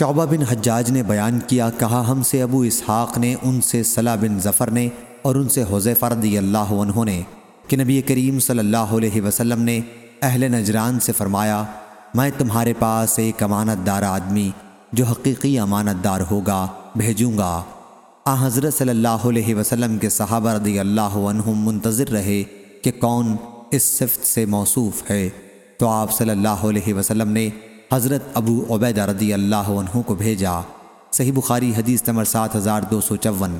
شعبہ بن حجاج نے بیان کیا، کہا، ہم سے ابو اسحاق نے، ان سے صلاح بن ظفر نے اور ان سے حضیفہ رضی اللہ عنہ نے کہ نبی کریم صلی اللہ علیہ وسلم نے اہل نجران سے فرمایا، میں تمہارے پاس ایک امانت دار آدمی جو حقیقی امانت دار ہوگا، بھیجوں گا۔ آ، حضرت صلی اللہ علیہ وسلم کے صحابہ رضی اللہ عنہم منتظر رہے کہ کون اس صفت سے موصوف ہے۔ تو آپ صلی اللہ علیہ وسلم نے حضرت ابو عبیدہ رضی اللہ عنہ کو بھیجا۔ صحیح بخاری حدیث نمبر سات ہزار دو سو چون۔